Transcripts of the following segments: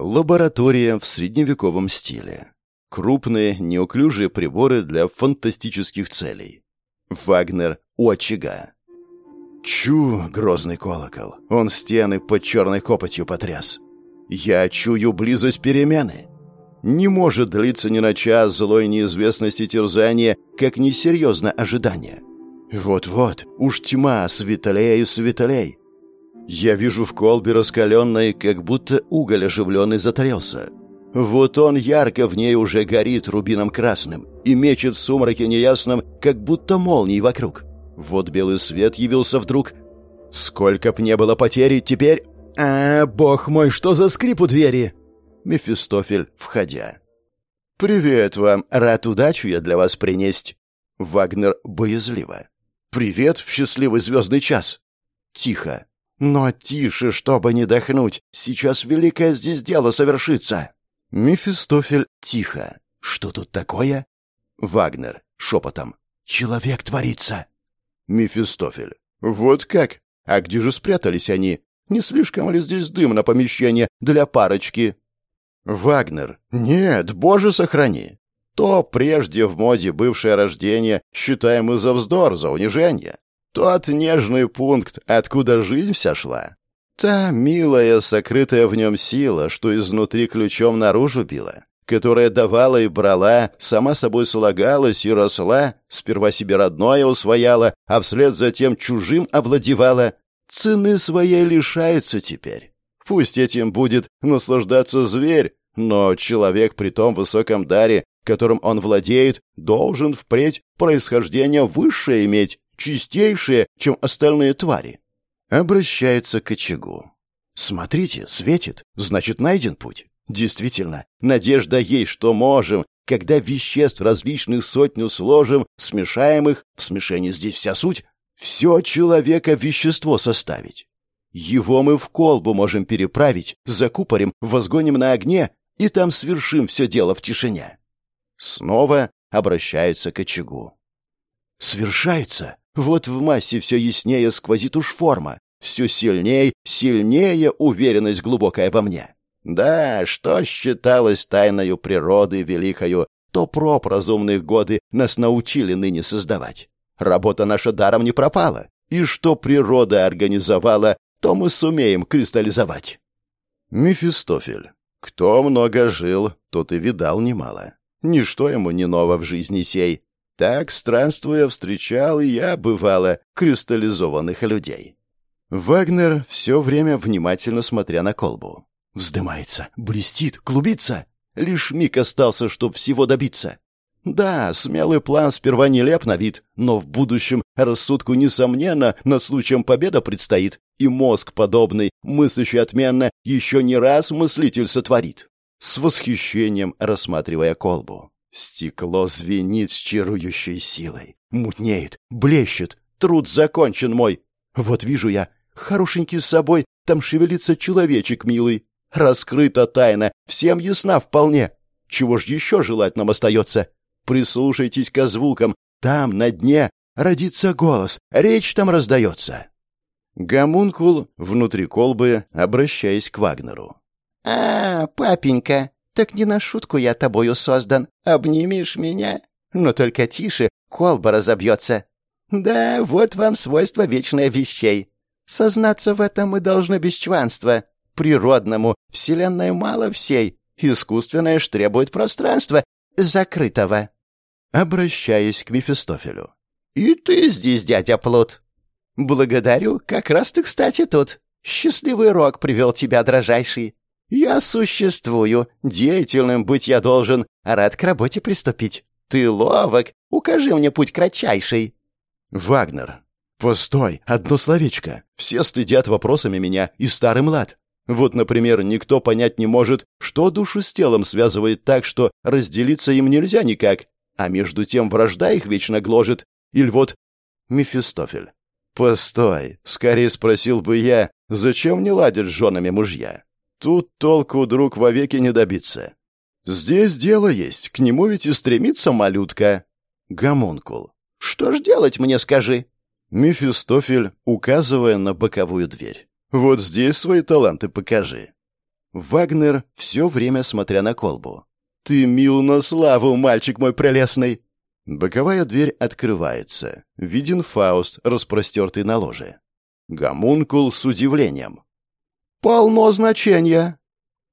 Лаборатория в средневековом стиле. Крупные, неуклюжие приборы для фантастических целей. Вагнер у очага. Чу, грозный колокол. Он стены под черной копотью потряс. Я чую близость перемены. Не может длиться ни на час злой неизвестности терзания, как несерьезно ожидание. Вот-вот, уж тьма светлее и светлей. Я вижу в колбе раскаленной, как будто уголь оживленный затарился. Вот он ярко в ней уже горит рубином красным и мечет в сумраке неясном, как будто молний вокруг. Вот белый свет явился вдруг. Сколько б не было потери, теперь... А, бог мой, что за скрип у двери? Мефистофель, входя. «Привет вам, рад удачу я для вас принесть». Вагнер боязливо. «Привет в счастливый звездный час». Тихо. «Но тише, чтобы не дохнуть. Сейчас великое здесь дело совершится». Мефистофель тихо. «Что тут такое?» Вагнер шепотом. «Человек творится». Мефистофель. «Вот как? А где же спрятались они? Не слишком ли здесь дым на помещение для парочки?» Вагнер. «Нет, боже сохрани!» То прежде в моде бывшее рождение считаем и за вздор, за унижение. Тот нежный пункт, откуда жизнь вся шла. Та милая, сокрытая в нем сила, что изнутри ключом наружу била, которая давала и брала, сама собой слагалась и росла, сперва себе родное усвояла, а вслед за тем чужим овладевала, цены своей лишается теперь. Пусть этим будет наслаждаться зверь, но человек при том высоком даре, которым он владеет, должен впредь происхождение высшее иметь, чистейшее, чем остальные твари. Обращается к очагу. Смотрите, светит, значит, найден путь. Действительно, надежда есть, что можем, когда веществ различных сотню сложим, смешаем их, в смешении здесь вся суть, все человека вещество составить. Его мы в колбу можем переправить, закупорим, возгоним на огне, и там свершим все дело в тишине. Снова обращается к очагу. Свершается. Вот в массе все яснее сквозит уж форма. Все сильнее, сильнее уверенность глубокая во мне. Да, что считалось тайною природы великою, то проб разумных годы нас научили ныне создавать. Работа наша даром не пропала, и что природа организовала, то мы сумеем кристаллизовать. Мефистофель. Кто много жил, тот и видал немало. Ничто ему не ново в жизни сей. Так, странствуя, встречал и я, бывало, кристаллизованных людей. Вагнер все время внимательно смотря на колбу. Вздымается, блестит, клубится. Лишь миг остался, чтоб всего добиться. Да, смелый план сперва нелеп на вид, но в будущем рассудку, несомненно, на случаем победа предстоит, и мозг подобный, мыслящий отменно, еще не раз мыслитель сотворит. С восхищением рассматривая колбу. Стекло звенит с чарующей силой. Мутнеет, блещет, труд закончен мой. Вот вижу я, хорошенький с собой, там шевелится человечек милый. Раскрыта тайна, всем ясна вполне. Чего ж еще желать нам остается? Прислушайтесь к звукам. Там, на дне, родится голос, речь там раздается. Гомункул внутри колбы, обращаясь к Вагнеру. «А, папенька, так не на шутку я тобою создан. Обнимешь меня? Но только тише, колба разобьется. Да, вот вам свойство вечное вещей. Сознаться в этом мы должны без чванства. Природному вселенной мало всей. Искусственное ж требует пространства, закрытого». Обращаясь к Мефистофелю. «И ты здесь, дядя Плут?» «Благодарю, как раз ты, кстати, тут. Счастливый рок привел тебя, дрожайший. Я существую, деятельным быть я должен, рад к работе приступить. Ты ловок, укажи мне путь кратчайший». «Вагнер, постой, одно словечко. Все стыдят вопросами меня и старый млад. Вот, например, никто понять не может, что душу с телом связывает так, что разделиться им нельзя никак, а между тем вражда их вечно гложет. Или вот Мефистофель. «Постой!» — скорее спросил бы я, зачем не ладят с женами мужья? Тут толку, друг, вовеки не добиться. Здесь дело есть, к нему ведь и стремится малютка. Гомункул. «Что ж делать мне, скажи?» Мефистофель, указывая на боковую дверь. «Вот здесь свои таланты покажи». Вагнер все время смотря на колбу. «Ты мил на славу, мальчик мой прелестный!» Боковая дверь открывается. Виден Фауст, распростертый на ложе. Гомункул с удивлением. «Полно значения!»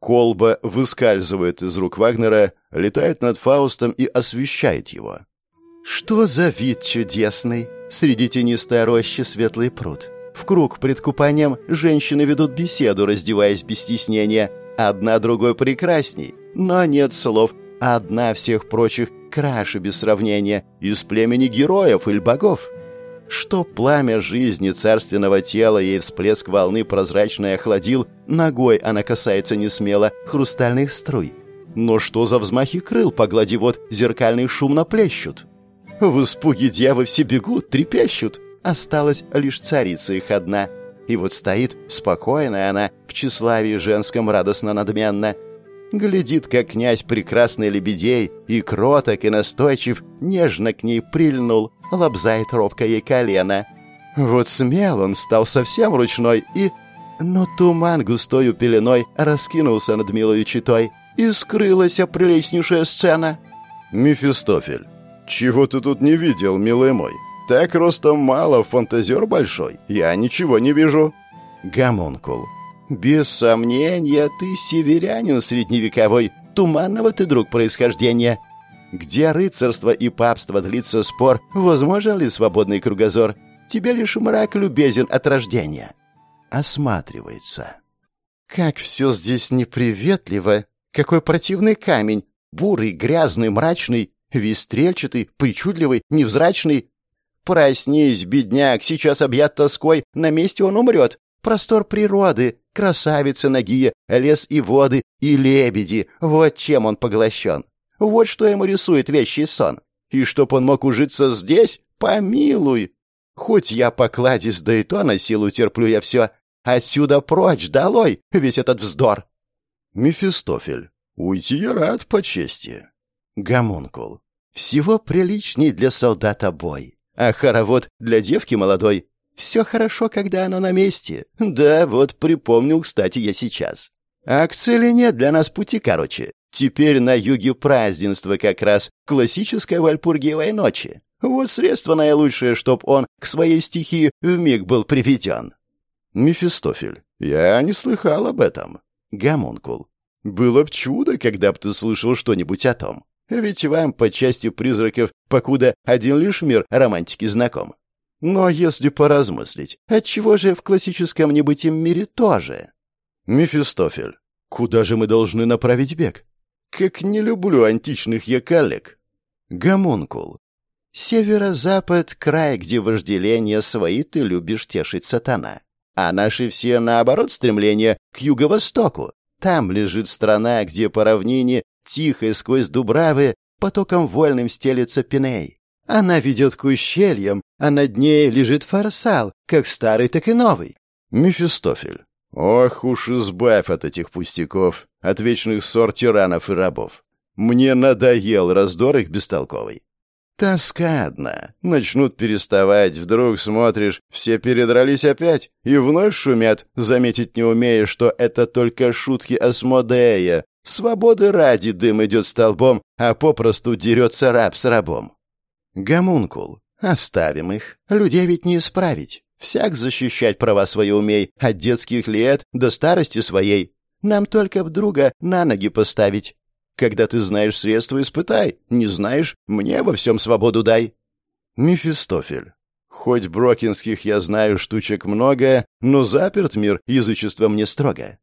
Колба выскальзывает из рук Вагнера, летает над Фаустом и освещает его. «Что за вид чудесный! Среди тенистой рощи светлый пруд. В круг пред купанием женщины ведут беседу, раздеваясь без стеснения. Одна другой прекрасней, но нет слов. Одна всех прочих краше без сравнения, из племени героев или богов. Что пламя жизни царственного тела ей всплеск волны прозрачной охладил, ногой она касается не смело хрустальных струй. Но что за взмахи крыл, поглади вот, зеркальный шумно плещут? В испуге девы все бегут, трепещут. Осталась лишь царица их одна. И вот стоит спокойная она, в тщеславии женском радостно-надменно. Глядит, как князь прекрасный лебедей, и кроток, и настойчив, нежно к ней прильнул, лобзает робко ей колено. Вот смел он стал совсем ручной, и... Но туман густою пеленой раскинулся над милою читой, и скрылась прелестнейшая сцена. «Мефистофель, чего ты тут не видел, милый мой? Так ростом мало, фантазер большой. Я ничего не вижу». Гомункул. «Без сомнения, ты северянин средневековой, туманного ты друг происхождения. Где рыцарство и папство длится спор, возможен ли свободный кругозор? Тебе лишь мрак любезен от рождения». Осматривается. «Как все здесь неприветливо! Какой противный камень! Бурый, грязный, мрачный, весь стрельчатый, причудливый, невзрачный. Проснись, бедняк, сейчас объят тоской, на месте он умрет. Простор природы, красавицы нагие, лес и воды, и лебеди. Вот чем он поглощен. Вот что ему рисует вещий сон. И чтоб он мог ужиться здесь, помилуй. Хоть я покладис, да и то на силу терплю я все. Отсюда прочь, долой, весь этот вздор. Мефистофель. Уйти я рад по чести. Гомункул. Всего приличней для солдата бой. А хоровод для девки молодой. Все хорошо, когда оно на месте. Да, вот припомнил, кстати, я сейчас. А к цели нет для нас пути, короче. Теперь на юге празднество как раз классической вальпургиевой ночи. Вот средство наилучшее, чтоб он к своей стихии вмиг был приведен. Мефистофель. Я не слыхал об этом. Гомункул. Было б чудо, когда б ты слышал что-нибудь о том. Ведь вам по части призраков покуда один лишь мир романтики знаком. Но если поразмыслить, отчего же в классическом небытием мире тоже? Мефистофель, куда же мы должны направить бег? Как не люблю античных я коллег. Гомункул. Северо-запад — край, где вожделение свои ты любишь тешить сатана. А наши все, наоборот, стремления к юго-востоку. Там лежит страна, где по равнине Тихо сквозь дубравы потоком вольным стелется Пиней. Она ведет к ущельям, а над ней лежит фарсал, как старый, так и новый. Мефистофель. Ох уж избавь от этих пустяков, от вечных ссор тиранов и рабов. Мне надоел раздор их бестолковый. Тоска. Начнут переставать, вдруг смотришь, все передрались опять и вновь шумят, заметить не умея, что это только шутки Асмодея, Свободы ради дым идет столбом, а попросту дерется раб с рабом. Гомункул. Оставим их. Людей ведь не исправить. Всяк защищать права свои умей, от детских лет до старости своей. Нам только друга на ноги поставить. Когда ты знаешь средства, испытай. Не знаешь, мне во всем свободу дай. Мефистофель. Хоть брокинских я знаю штучек много, но заперт мир язычеством не строго.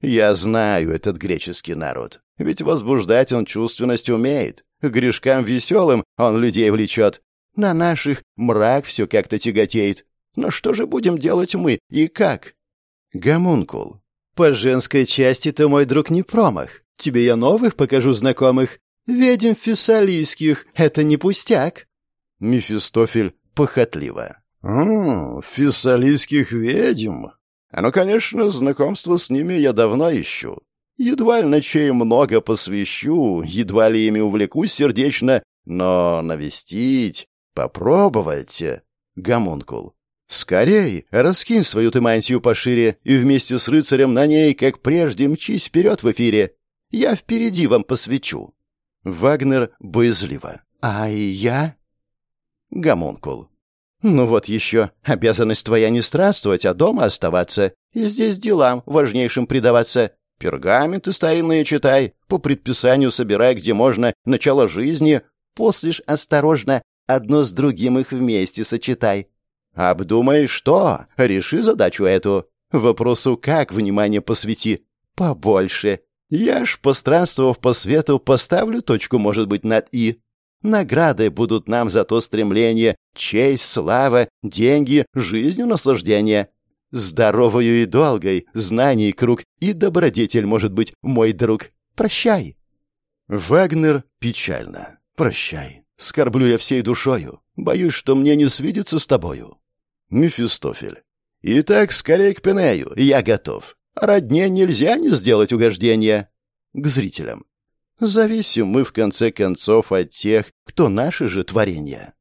Я знаю этот греческий народ. Ведь возбуждать он чувственность умеет. К грешкам веселым он людей влечет. На наших мрак все как-то тяготеет. Но что же будем делать мы и как? Гомункул. По женской части ты, мой друг, не промах. Тебе я новых покажу знакомых. Ведьм фессалийских — это не пустяк. Мефистофель похотливо. «М фессалийских ведьм? А ну, конечно, знакомство с ними я давно ищу. Едва ли ночей много посвящу, едва ли ими увлекусь сердечно, но навестить, попробовать. Гомункул. Скорей, раскинь свою ты мантию пошире и вместе с рыцарем на ней, как прежде, мчись вперед в эфире. Я впереди вам посвечу. Вагнер боязливо. А и я? Гомункул. Ну вот еще, обязанность твоя не странствовать, а дома оставаться, и здесь делам важнейшим предаваться. Пергаменты старинные читай, по предписанию собирай, где можно, начало жизни, после ж осторожно одно с другим их вместе сочетай. Обдумай, что, реши задачу эту. Вопросу «как» внимание посвяти. Побольше. Я ж, постранствовав по свету, поставлю точку, может быть, над «и». Награды будут нам за то стремление, честь, слава, деньги, жизнью наслаждение. Здоровою и долгой, знаний круг и добродетель, может быть, мой друг. Прощай. Вагнер печально. Прощай. Скорблю я всей душою. Боюсь, что мне не свидится с тобою. Мефистофель. Итак, скорей к Пенею. Я готов. Родне нельзя не сделать угождения. К зрителям. Зависим мы, в конце концов, от тех, кто наши же творения.